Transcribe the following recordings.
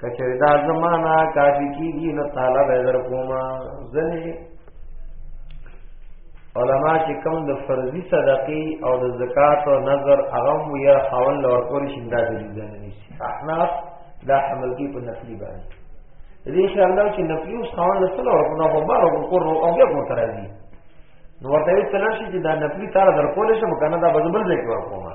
کچر دا زمانہ کافی کیږي نو تعالی به در کوما ځنه علما چې کوم د فرضي صدقې او د زکات او نظر هغه مو یا خاون لور کول شي دا د دې نه شي احناف دا حمل کې په نفلي باندې دې ان شاء الله چې نفلي او خاون له سره ورکو نه به ورو کو رو او بیا کوم ترازي نو ورته یې تلل شي چې دا نفلي تعالی در کول شي مکنه دا بزبل ځای کې ورکوما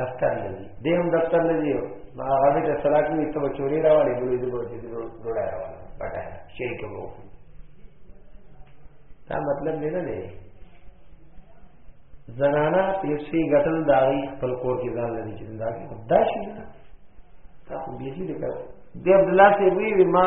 دفتر لذي دې هم دفتر لذي یو ما هغه ته صلاح کوي ته چوری راوړې دوی دې بوجي دې ډوړا راوړې پټای شي کوو دا مطلب دی نه دی زنانا پیسې غټل داغي خپل کور کې ځان لري چې دا کې مداشي نه تا خو بيجي دې کړ دې عبد الله ته وی ما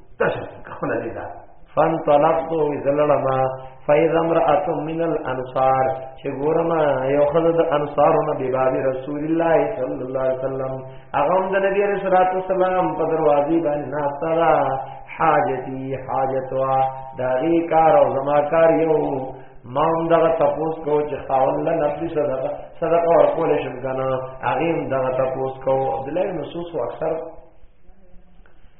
تاسو خپل دې دا فن طلبتو زللما فاذا امراه من الانصار چې ګورما یو خدای د انصارونو به باب رسول الله صلی الله علیه وسلم هغه د نبی رسول الله صلی الله علیه وسلم په دروازې باندې ناستلا حاجتی حاجتوا دغه کار او زما کار یو ما هم دغه تپوس کو چې خاون له نفسي صدقه صدقه ورکول شم کنه هغه هم دغه تپوس کو عبد الله مسعود اکثر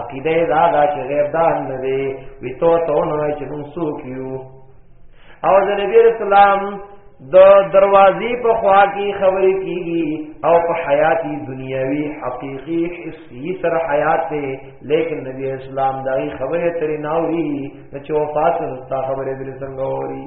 عقیده دا دا چې غیب دا نه دی وی تو تو نه چې موږ څوک یو او د نبی رسول الله د دروازې په خوا کې خبرې کیږي او په حیاتي دنیوي حقيقي حسي سره حیات دی لیکن نبی اسلام دا غي خبره ترې نه وی چې وفات سره خبره دې څنګه وری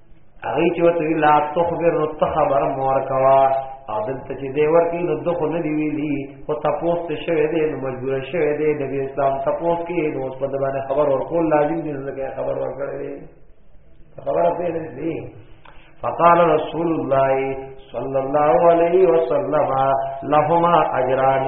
هغه چې وته لا تخبر نو تخبر مور کوا او دلته چې دی ورکی نو دغه نه دی ویلی خو تاسو ته شوه دی نو مجبور شوه دی نبی اسلام تاسو کې نو په دې باندې خبر ورکول لازم دی نو خبر ورکړی خبره پې نه دی فقال رسول الله صلى الله عليه وسلم لهما اجران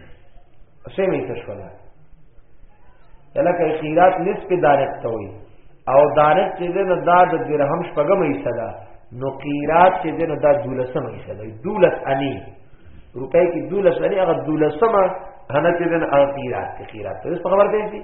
سیمه څه شو ده لکه قیرات نصف دارک ته وي او دارک چې ده نو دا د درهم شپږم حصہ ده نو قیرات چې ده نو دا دولسم حصہ ده دولس انی روپۍ کې دولس انی هغه دولسمه هنه چې ده هغه قیرات کې قیرات ته خبر دی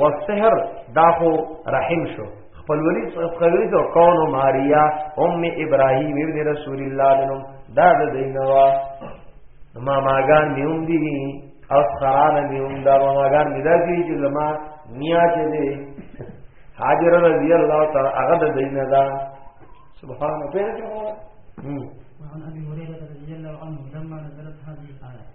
والسحر دا خو رحم شو خپلولی خپلولی تو کون ماریا ام ابراهیم ابن رسول الله دنو دا د دینوا ما ماګان میوم دی او خرانه میوم دا ما ماګان میدا دی چې زما نیا چې دی حاضر رضی الله تعالی هغه د دینه دا سبحان الله په دې وعن ابي هريره رضي الله عنه لما نزلت هذه الايه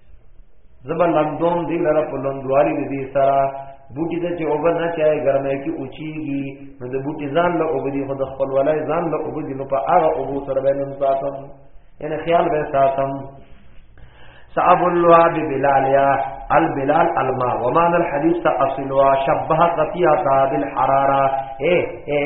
زبر لندوم دی لره په لندوالي دي سره بوټي ته چې اوبه نه چای ګرمه کې اوچیږي نو د بوټي ځان له اوبه دي خو د خپل ولای ځان له اوبه دي نو په هغه اوبو سره به نن ساتم یعنی خیال به ساتم صعب الواد بلال یا البلال الماء ومان الحديث تصل وشبه قطيعه بالحراره اے اے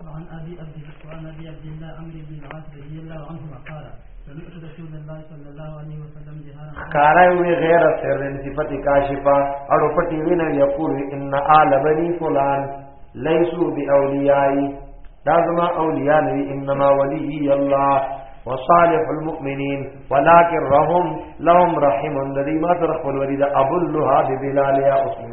وعن ابي عبد وعن ابي عبد الله عمرو بن العاص رضي الله عنهما قال سمعت رسول الله صلى الله عليه وسلم جهارا خارا وی غیر سر صفت کاشفه اور پټی وی نه یقول ان آل بني فلان ليسوا باوليائي دا زما اولیاء نه انما ولي الله وصالح المؤمنين ولكن رحم لهم رحم الذي ما ترخل ولد ابو اللهاب بلال يا اسمي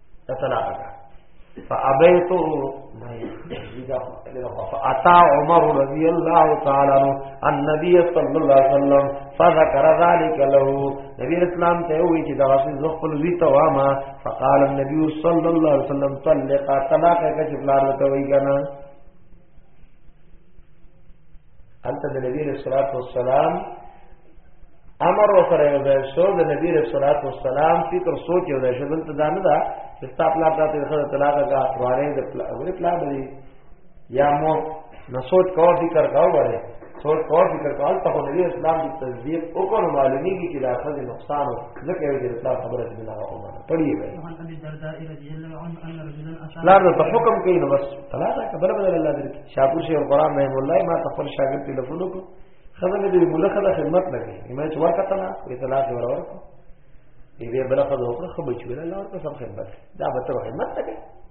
ته طلاق کا فابیتو فاتا عمر رضی اللہ تعالی عنہ النبی صلی اللہ علیہ وسلم فذكر ذلك له نبی اسلام ته وی چې دا واسي زه خپل وی ته واما فقال النبي صلی الله علیه وسلم طلق طلاق کچ بلار ته وی کنه انت د نبی رسول الله والسلام امر وکړ یو ځای شو د نبی رسول الله والسلام فکر سوچ یو ځای شو دلته دا نه دا چې تاسو پلان راته خو طلاق کا واره د پلان دی یا مو نو سوچ کاو فکر کاو واره څو څو فکر کول ته نبی اسلام کی تصدیق او کو معلومی کی چې دا څه نقصان او ځکه یو چې پلار خبره دې نه راو مانه پړی وي لا نو ته حکم کوي نو بس طلاق کا بل بدل الله دې شاپور شیخ قرآن رحم الله ما خپل شاګرد ټلیفون کو خزه دې ملخه د خدمت لګي ما چې ورکه تنا په طلاق ور ورکو دې بل خزه وکړه خو بچو له الله ورته سم خدمت دا به تر خدمت لګي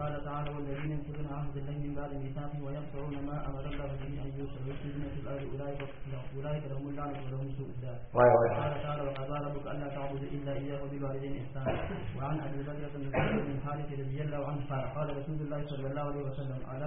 قال تعالى والذين ينقضون عهد الله من بعد ميثاقه ويقطعون ما امر الله به ان يوصل ويفسدون في الارض اولئك اولئك لهم اللعنه ولهم سوء الدار قال تعالى وقضى ربك الا تعبد الا اياه وبالوالدين احسانا وعن ابي بكر بن حارث رضي الله عنه قال قال رسول الله صلى الله عليه وسلم الا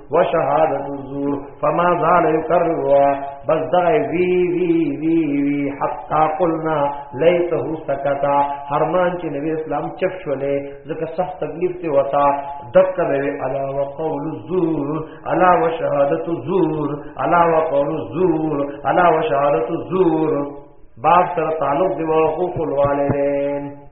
وشهادت الزور فما زال يكررها بس دا وی وی وی وی حتا قلنا ليته سكتا هرمان چې نبی اسلام چپ شولې ځکه سخت تکلیف ته وتا دک وی الا وقول الزور الا وشهادت الزور الا وقول الزور الا وشهادت الزور باب سره تعلق دی وقوف الوالدين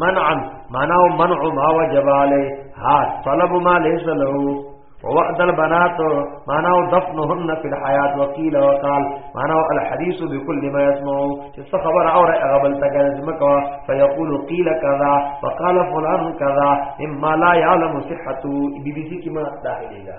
منع ماناو منع ما وجب علی ہاتھ طلب ما لیسا لہو ووعد البنات معناه دفنهن في الحياة وقيل وقال معناه الحديث بكل ما يسمعه خبر او غبل تجزمك فيقول قيل كذا وقال فلان كذا مما لا يعلم صحته بي بي سي كما داخليلا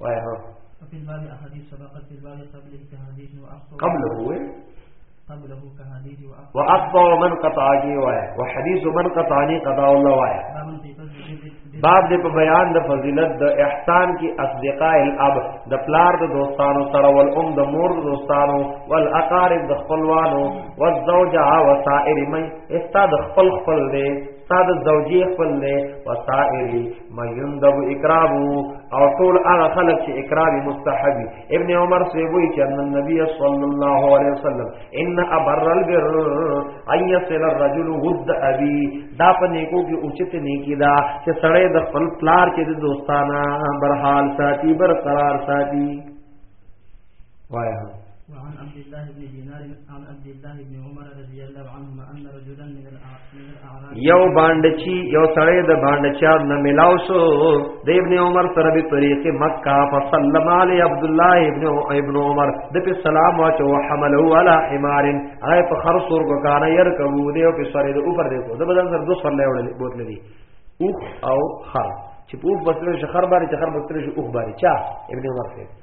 وای هو وفي الباب احاديث سبقت في الباب قبله كحديث واخطو قبله هو قبله كحديث واخطو واخطو من قطعني وای وحديث من قطعني قضاء الله وای باب دې په بیان د فضیلت د احسان کی اصدقاء الاب د پلار د دوستانو سره ول ام د مور د دوستانو ول اقارب د خپلوانو ول زوجه او سائر من استاد خپل خپل دې استاد زوجي خپل دې وسائر ما يندب اقراب او ټول هغه خلک چې اقراب مستحب ابن عمر سی وی چې ان النبي صلى الله عليه وسلم ان ابر البر اي يصل الرجل ود ابي دا په نیکو کې اوچت نیکی دا چې سړی د خپل پلار کې د دوستانه برحال ساتي برقرار ساتي وایا وعن عبد الله بن دينار عن عبد الله بن عمر رضي الله عنهما ان رجلا من الاعراب یو باندچی یو سړی د باندچا نه ملاو شو د ابن عمر سره به طریق مکه فسلم علی عبد الله ابن ابن عمر د په سلام او چو حمله علی حمار اي په خر سور کو کان يرکبو دی او په سره د اوپر دی کو د بدن سره دو سره لوړل بوتل دی اوخ او خر چې په اوخ بسره شخر باندې چې خر بسره شي اوخ باندې چا ابن عمر سره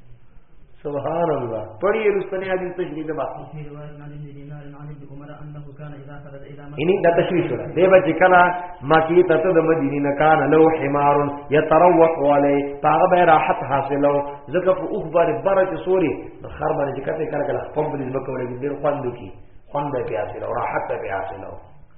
سبحان الله پڑھیے رستنی حدیث تشریح دے بات یعنی دا تشریح شو دے بچ کلا مکی ته د مدینه نه کان لو حمار یتروح علی طاغ به راحت حاصلو زکه په اوخ بار برج سوري خر باندې کته کړه کله خپل دې مکوړې دې خوندو کی خوند به حاصلو راحت به حاصلو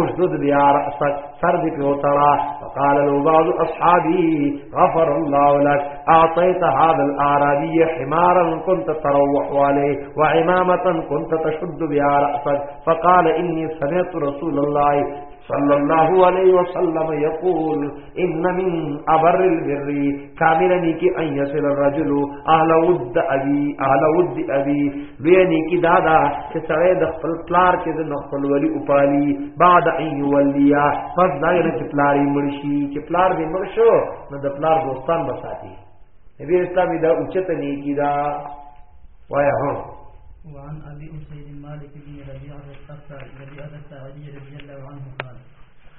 اشدد بیا راسك فرد في پیوتړه فقال له بعض اصحابي غفر الله لك اعطيت هذا الاعرابي حمارا كنت تروح عليه وعمامه كنت تشد بها راسك فقال اني سمعت رسول الله صلى الله عليه وسلم يقول ان من ابر البر کامل نیکی ان یصل الرجل اهل ود ابي اهل ود ابي لوی نیکی دادا چې سره د خپل پلار کې د خپل ولی اوپالي بعد ان ولیا پس دا نه چې پلار یې مرشي چې پلار دې مرشو نو د پلار دوستان بساتي نبی اسلامي دا اوچت نیکی دا وایا هو وعن ابي اسيد مالك بن ربيعه الصفا رضي الله عنه قال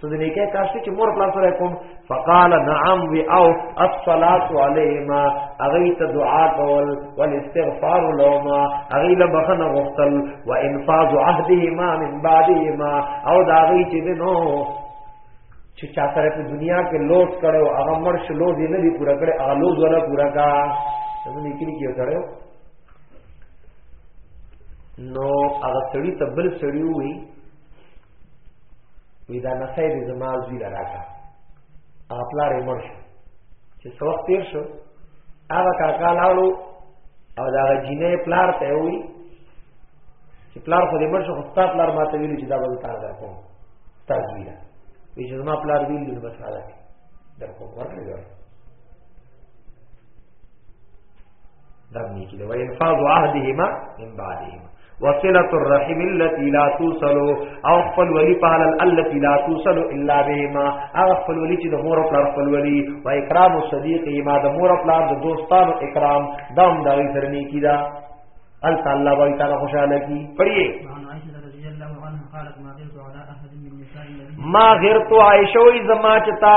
څه دې کې کاش چې مور پلان سره کوم فقال نعم وی او الصلاه علیهما اغه ته دعا کول والاستغفار لهما اغه له بخنه غفتل وانفاذ عهدهما من بعدهما او دا غي چې نو چې چا سره په دنیا کې لوټ کړو هغه مرش لو دې نه دی پورا کړي هغه لوز ولا پورا کا څه نه کړی کې کړو نو هغه سړی تبل سړی وی وی دا نسای دی زما زوی لراکا هغه پلار یې مړ شو چې څو وخت تیر شو هغه کاکا لاړو او دا جینې پلار ته وی چې پلار خو دې مړ شو خو ستا پلار ماته ویل چې دا به تار دا کوم تازوی دا وی چې زما پلار ویل نو بس حالت در کوم ورکړی دا نه کیږي و انفاذ عهدهما من بعدهما وصله الرحم التي لا توصل او خپل ولی پال التي لا توصل الا بهما او خپل ولی چې د مور او پلار خپل ولی و اکرام صدیق ما د مور او پلار د دوستانو اکرام دا هم دغه سره نه کیدا ال تعالی وای تعالی خوشاله کی پڑھیے ما غیرت عائشہ زما چتا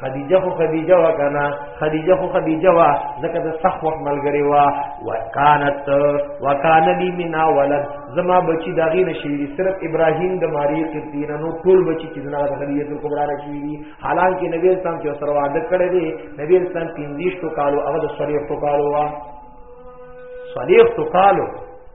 خدیجه خو خدیجه وا کنه خدیجه خو خدیجه وا زکه د صح وخت ملګری وا وکانت وکان لی منا ولد زما بچی دا غیر شیری صرف ابراهیم د ماری قبطین نو ټول بچی چې زنا د خدیجه تل کبرا را شیری حالانکه نبی اسلام چې سره وعده کړی دی نبی اسلام 15 تو کالو هغه د صلیح تو کالو وا صلیح تو کالو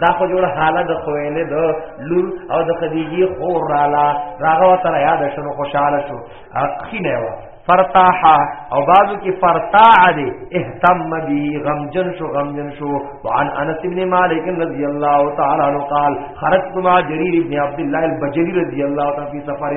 دا خو جوړ حاله د خویلې د لور او د خدیجی خور رالا راغه تر یاد شنو خوشاله شو اخینه وا فرتاحا او بعضو کې فرتاع دي اهتم بي غمجن شو غمجن شو وعن انس بن مالك رضي الله تعالى عنه قال خرجت مع جرير بن عبد الله البجلي رضي الله تعالى في سفر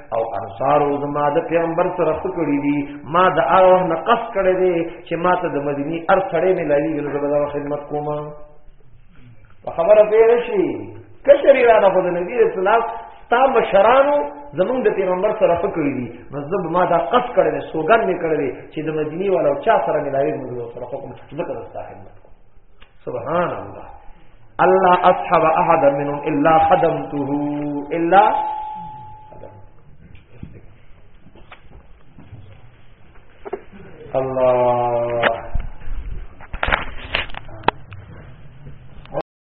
او انصار زما د پیغمبر سره خکړی دي ما د هغه نه قص کړی دي چې ما ته د مدینی ار سړې نه لایي ګل زبر خدمت کوم په خبره پیل شي کشری را نه خو د نبی رسول الله تا مشرانو زمونږ د پیغمبر سره خکړی دي مزب ما دا قص کړی دي سوګن نه کړی چې د مدینی والو چا سره ملایي ګل سره حکم ځکه د صاحب سبحان الله الله اصحاب احد منهم الا خدمته الا الله